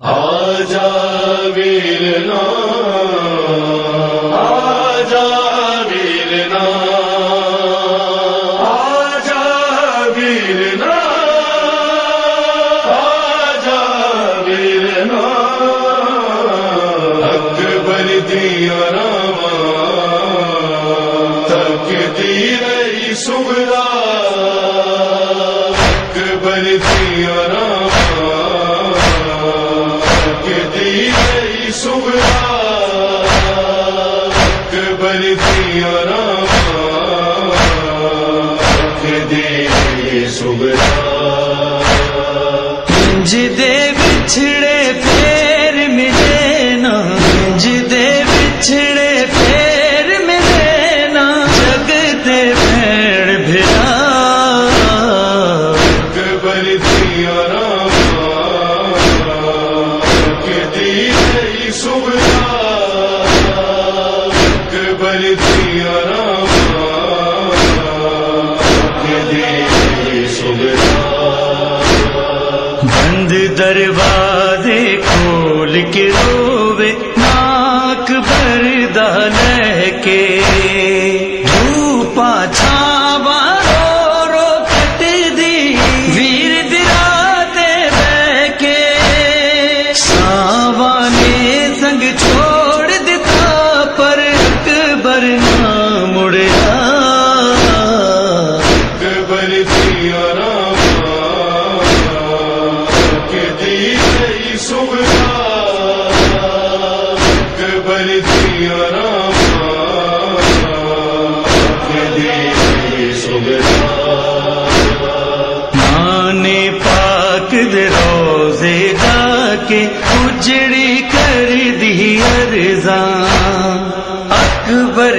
آجا ویرنا آجا ویرنا آجا ویرنا آجا ویرنا۔ اکبر دیا راما تک دی رہی سبرا۔ اکبر دیا راما۔ اکبر دیا راما دی گئی سبرا بند دروازے کھول کے روے ناک بردا لہ کے دھوپا چھاوا رو رو کٹ دی۔ ویر دراتے بہ کے ساوا نے سنگ چھوڑ دیتا، پر اکبر نہ مڑیا اکبر جی دیا راما روزے جا کے اجڑی کر دی ارزاں اکبر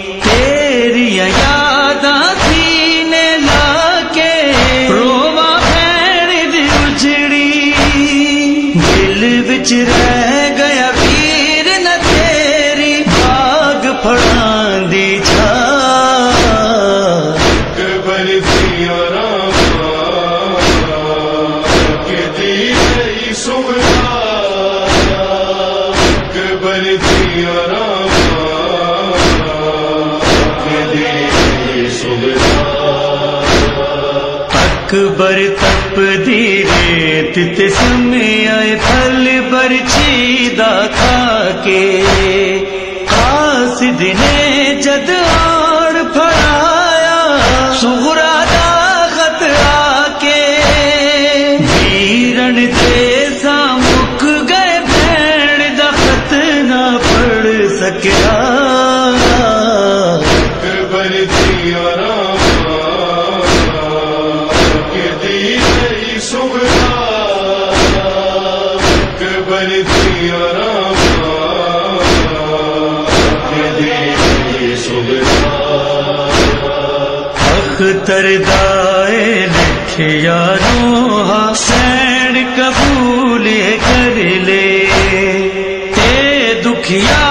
دل بچ رہ گیا ویر نہ تیری باغ پھڑان دی چھا اکبر اکبر تپ دی ریت تے سمے پھل بر چیدا کھا کے قاصد نے جد آڑ پھڑایا سغرا دا خط آ کے ویرن تے سامک گئے بھیڑ دا خط نہ پڑھ سکیا۔ اختر دائے لکھیا قبول کر لے تے دکھیا